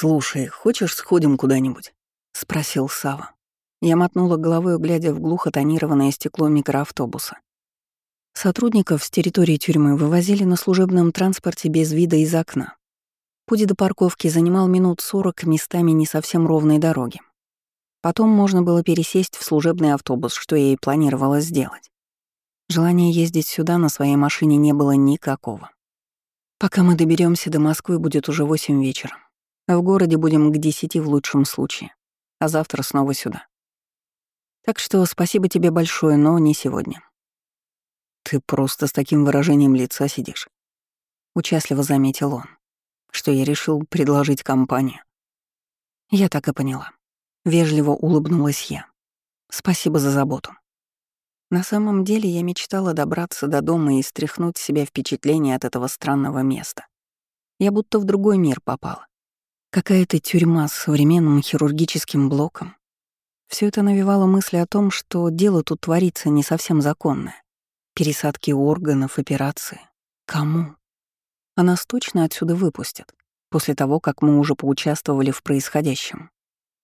«Слушай, хочешь сходим куда-нибудь?» — спросил Сава. Я мотнула головой, глядя в глухо тонированное стекло микроавтобуса. Сотрудников с территории тюрьмы вывозили на служебном транспорте без вида из окна. Путь до парковки занимал минут сорок местами не совсем ровной дороги. Потом можно было пересесть в служебный автобус, что я и планировала сделать. Желания ездить сюда на своей машине не было никакого. Пока мы доберемся до Москвы, будет уже восемь вечера. А в городе будем к десяти в лучшем случае. А завтра снова сюда. Так что спасибо тебе большое, но не сегодня. Ты просто с таким выражением лица сидишь. Участливо заметил он, что я решил предложить компанию. Я так и поняла. Вежливо улыбнулась я. Спасибо за заботу. На самом деле я мечтала добраться до дома и стряхнуть с себя впечатление от этого странного места. Я будто в другой мир попала. Какая-то тюрьма с современным хирургическим блоком. Все это навевало мысли о том, что дело тут творится не совсем законное. Пересадки органов, операции. Кому? А нас точно отсюда выпустят, после того, как мы уже поучаствовали в происходящем.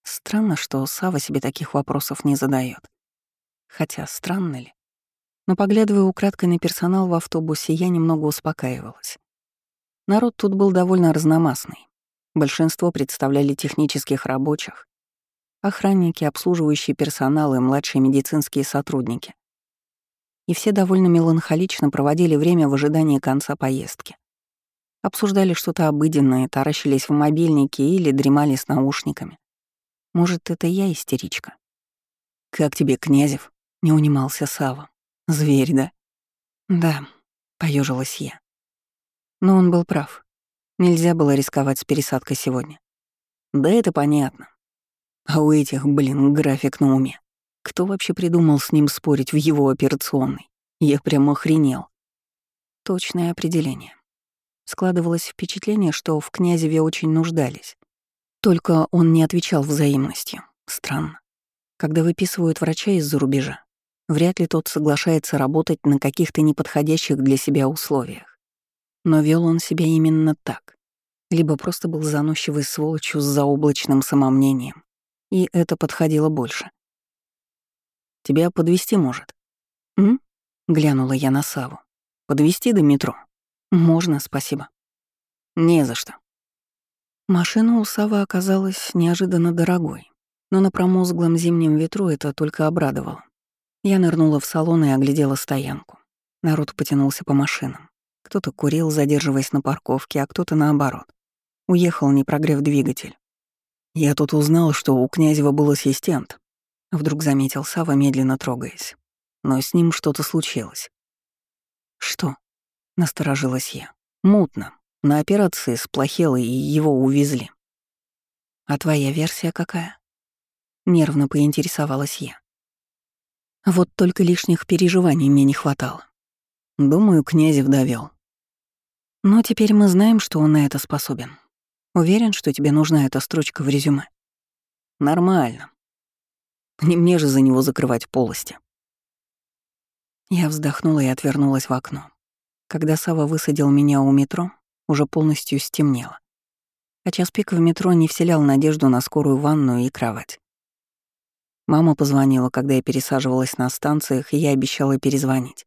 Странно, что Сава себе таких вопросов не задает. Хотя странно ли? Но поглядывая украдкой на персонал в автобусе, я немного успокаивалась. Народ тут был довольно разномастный. Большинство представляли технических рабочих, охранники, обслуживающий персонал и младшие медицинские сотрудники. И все довольно меланхолично проводили время в ожидании конца поездки. Обсуждали что-то обыденное, таращились в мобильники или дремали с наушниками. Может, это я истеричка? «Как тебе, Князев?» Не унимался Сава. Зверь, да? Да, поежилась я. Но он был прав. Нельзя было рисковать с пересадкой сегодня. Да это понятно. А у этих, блин, график на уме. Кто вообще придумал с ним спорить в его операционной? Я прямо охренел. Точное определение. Складывалось впечатление, что в князеве очень нуждались. Только он не отвечал взаимностью. Странно. Когда выписывают врача из-за рубежа, Вряд ли тот соглашается работать на каких-то неподходящих для себя условиях. Но вел он себя именно так. Либо просто был заносчивой сволочью с заоблачным самомнением, и это подходило больше. «Тебя подвести может?» «М?» — глянула я на Саву. Подвести до метро?» «Можно, спасибо». «Не за что». Машина у Савы оказалась неожиданно дорогой, но на промозглом зимнем ветру это только обрадовало. Я нырнула в салон и оглядела стоянку. Народ потянулся по машинам. Кто-то курил, задерживаясь на парковке, а кто-то наоборот. Уехал, не прогрев двигатель. Я тут узнал, что у Князева был ассистент. Вдруг заметил Сава, медленно трогаясь. Но с ним что-то случилось. «Что?» — насторожилась я. «Мутно. На операции сплохело, и его увезли». «А твоя версия какая?» Нервно поинтересовалась я. Вот только лишних переживаний мне не хватало. Думаю, Князев довел. Но теперь мы знаем, что он на это способен. Уверен, что тебе нужна эта строчка в резюме. Нормально. Не мне же за него закрывать полости. Я вздохнула и отвернулась в окно. Когда Сава высадил меня у метро, уже полностью стемнело. А час пик в метро не вселял надежду на скорую ванную и кровать. Мама позвонила, когда я пересаживалась на станциях, и я обещала перезвонить.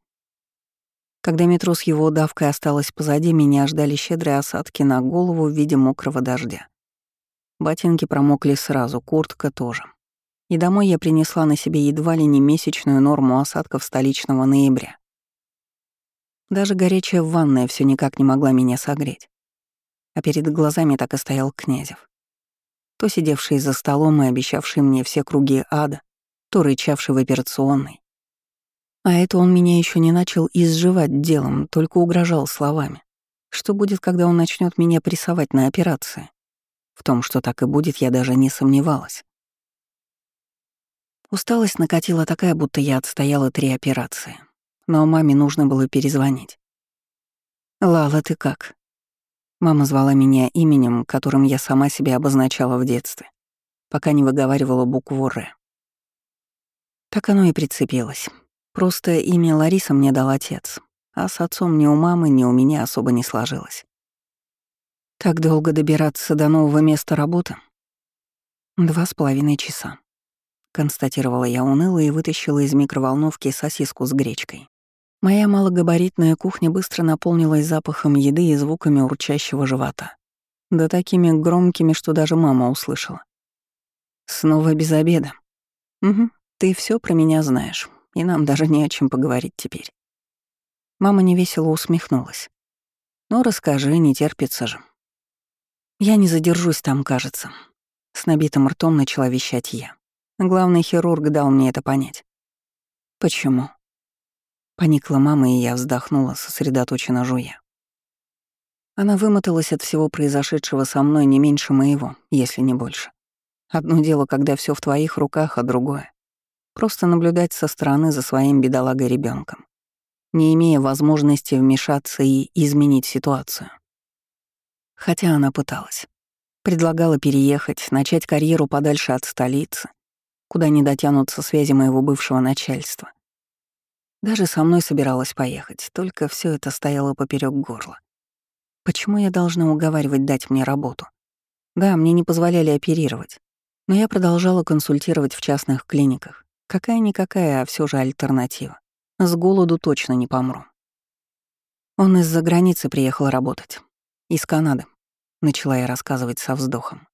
Когда метро с его давкой осталось позади, меня ждали щедрые осадки на голову в виде мокрого дождя. Ботинки промокли сразу, куртка тоже. И домой я принесла на себе едва ли не месячную норму осадков столичного ноября. Даже горячая ванная все никак не могла меня согреть. А перед глазами так и стоял Князев то сидевший за столом и обещавший мне все круги ада, то рычавший в операционной. А это он меня еще не начал изживать делом, только угрожал словами. Что будет, когда он начнет меня прессовать на операции? В том, что так и будет, я даже не сомневалась. Усталость накатила такая, будто я отстояла три операции. Но маме нужно было перезвонить. «Лала, ты как?» Мама звала меня именем, которым я сама себя обозначала в детстве, пока не выговаривала букву «Р». Так оно и прицепилось. Просто имя Лариса мне дал отец, а с отцом ни у мамы, ни у меня особо не сложилось. Так долго добираться до нового места работы? Два с половиной часа. Констатировала я уныло и вытащила из микроволновки сосиску с гречкой. Моя малогабаритная кухня быстро наполнилась запахом еды и звуками урчащего живота. Да такими громкими, что даже мама услышала. Снова без обеда. Угу, ты все про меня знаешь, и нам даже не о чем поговорить теперь. Мама невесело усмехнулась. Ну, расскажи, не терпится же. Я не задержусь там, кажется. С набитым ртом начала вещать я. Главный хирург дал мне это понять. Почему? Поникла мама, и я вздохнула, сосредоточенно жуя. Она вымоталась от всего произошедшего со мной не меньше моего, если не больше. Одно дело, когда все в твоих руках, а другое — просто наблюдать со стороны за своим бедолагой ребенком, не имея возможности вмешаться и изменить ситуацию. Хотя она пыталась. Предлагала переехать, начать карьеру подальше от столицы, куда не дотянутся связи моего бывшего начальства. Даже со мной собиралась поехать, только все это стояло поперек горла. Почему я должна уговаривать дать мне работу? Да, мне не позволяли оперировать, но я продолжала консультировать в частных клиниках. Какая-никакая, а все же альтернатива. С голоду точно не помру. Он из-за границы приехал работать. Из Канады, начала я рассказывать со вздохом.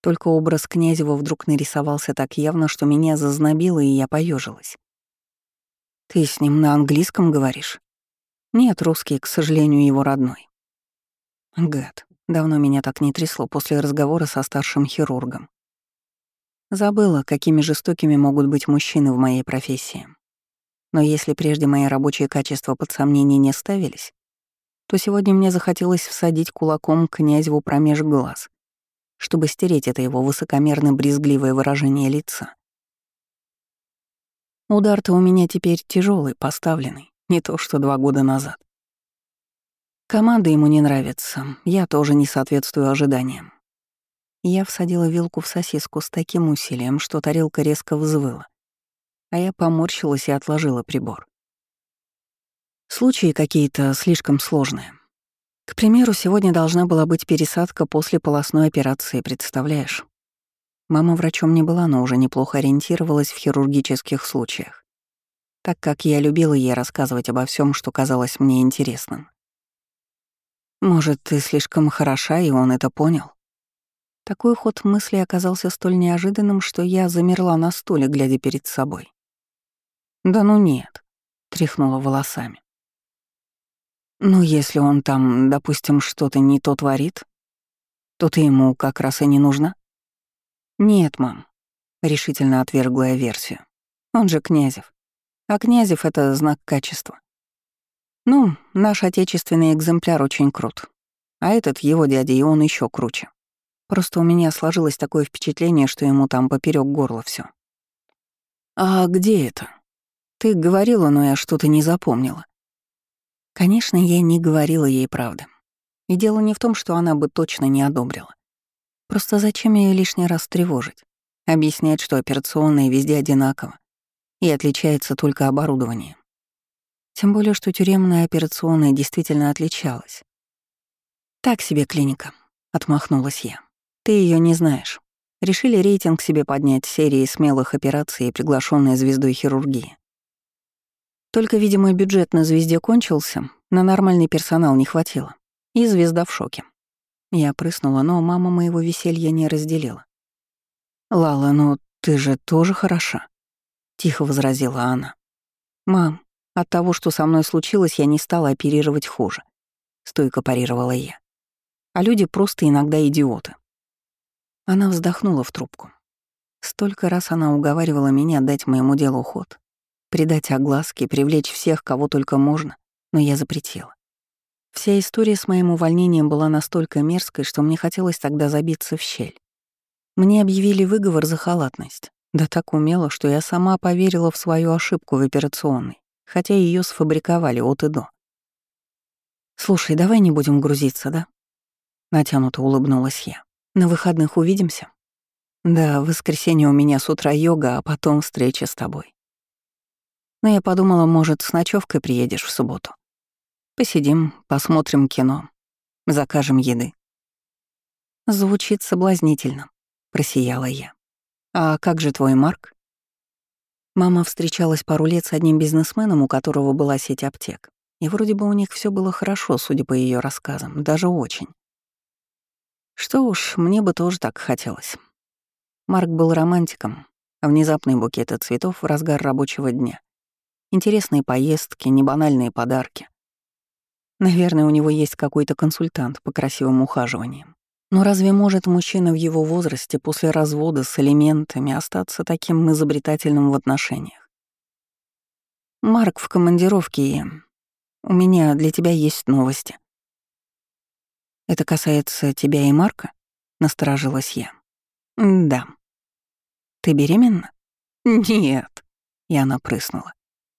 Только образ Князева вдруг нарисовался так явно, что меня зазнобило, и я поежилась. «Ты с ним на английском говоришь?» «Нет, русский, к сожалению, его родной». Гад, давно меня так не трясло после разговора со старшим хирургом. Забыла, какими жестокими могут быть мужчины в моей профессии. Но если прежде мои рабочие качества под сомнение не ставились, то сегодня мне захотелось всадить кулаком князеву промеж глаз, чтобы стереть это его высокомерно-брезгливое выражение лица. Удар-то у меня теперь тяжелый, поставленный, не то что два года назад. Команда ему не нравится, я тоже не соответствую ожиданиям. Я всадила вилку в сосиску с таким усилием, что тарелка резко взвыла, а я поморщилась и отложила прибор. Случаи какие-то слишком сложные. К примеру, сегодня должна была быть пересадка после полостной операции, представляешь? Мама врачом не была, но уже неплохо ориентировалась в хирургических случаях, так как я любила ей рассказывать обо всем, что казалось мне интересным. Может, ты слишком хороша, и он это понял? Такой ход мысли оказался столь неожиданным, что я замерла на стуле, глядя перед собой. «Да ну нет», — тряхнула волосами. Ну, если он там, допустим, что-то не то творит, то ты ему как раз и не нужна? Нет, мам, решительно отвергла я версию. Он же Князев. А Князев — это знак качества. Ну, наш отечественный экземпляр очень крут. А этот его дядя, и он еще круче. Просто у меня сложилось такое впечатление, что ему там поперек горла все. А где это? Ты говорила, но я что-то не запомнила. Конечно, я не говорила ей правды. И дело не в том, что она бы точно не одобрила. Просто зачем ее лишний раз тревожить? Объяснять, что операционная везде одинаково и отличается только оборудование. Тем более, что тюремная операционная действительно отличалась. «Так себе клиника», — отмахнулась я. «Ты ее не знаешь. Решили рейтинг себе поднять серии смелых операций и приглашенной звездой хирургии. Только, видимо, бюджет на «Звезде» кончился, на нормальный персонал не хватило. И «Звезда» в шоке. Я прыснула, но мама моего веселья не разделила. «Лала, ну ты же тоже хороша», — тихо возразила она. «Мам, от того, что со мной случилось, я не стала оперировать хуже», — стойко парировала я. «А люди просто иногда идиоты». Она вздохнула в трубку. Столько раз она уговаривала меня дать моему делу ход, Придать огласке, привлечь всех, кого только можно, но я запретила. Вся история с моим увольнением была настолько мерзкой, что мне хотелось тогда забиться в щель. Мне объявили выговор за халатность. Да так умело, что я сама поверила в свою ошибку в операционной, хотя ее сфабриковали от и до. «Слушай, давай не будем грузиться, да?» Натянуто улыбнулась я. «На выходных увидимся?» «Да, в воскресенье у меня с утра йога, а потом встреча с тобой. Но я подумала, может, с ночевкой приедешь в субботу. Посидим, посмотрим кино, закажем еды. Звучит соблазнительно, просияла я. А как же твой Марк? Мама встречалась пару лет с одним бизнесменом, у которого была сеть аптек. И вроде бы у них все было хорошо, судя по ее рассказам, даже очень. Что уж, мне бы тоже так хотелось. Марк был романтиком, а внезапный букет цветов в разгар рабочего дня. Интересные поездки, небанальные подарки. Наверное, у него есть какой-то консультант по красивым ухаживаниям. Но разве может мужчина в его возрасте после развода с элементами остаться таким изобретательным в отношениях? Марк в командировке, и у меня для тебя есть новости. Это касается тебя и Марка? Насторожилась я. Да. Ты беременна? Нет. И она прыснула.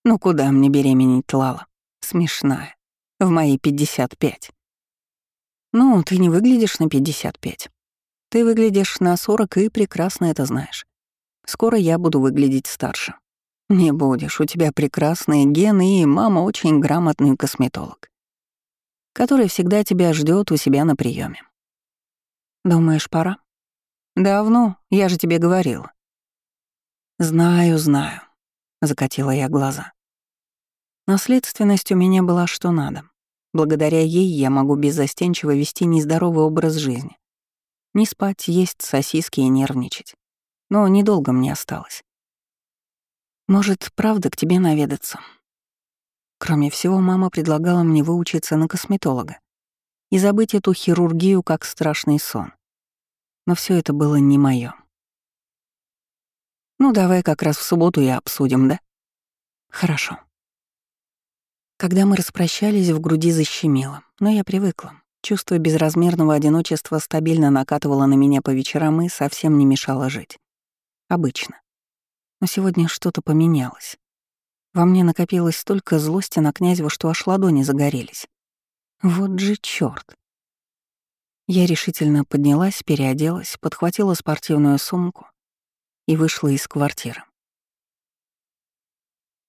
Ну куда мне беременеть, Лала? Смешная. В мои 55. Ну, ты не выглядишь на 55. Ты выглядишь на 40 и прекрасно это знаешь. Скоро я буду выглядеть старше. Не будешь, у тебя прекрасные гены, и мама очень грамотный косметолог, который всегда тебя ждет у себя на приеме. Думаешь, пора? Давно, я же тебе говорила. Знаю, знаю, закатила я глаза. Наследственность у меня была что надо. Благодаря ей я могу беззастенчиво вести нездоровый образ жизни. Не спать, есть сосиски и нервничать. Но недолго мне осталось. Может, правда к тебе наведаться? Кроме всего, мама предлагала мне выучиться на косметолога и забыть эту хирургию как страшный сон. Но все это было не мое. Ну, давай как раз в субботу и обсудим, да? Хорошо. Когда мы распрощались, в груди защемило, но я привыкла. Чувство безразмерного одиночества стабильно накатывало на меня по вечерам и совсем не мешало жить. Обычно. Но сегодня что-то поменялось. Во мне накопилось столько злости на князева, что аж ладони загорелись. Вот же чёрт. Я решительно поднялась, переоделась, подхватила спортивную сумку и вышла из квартиры.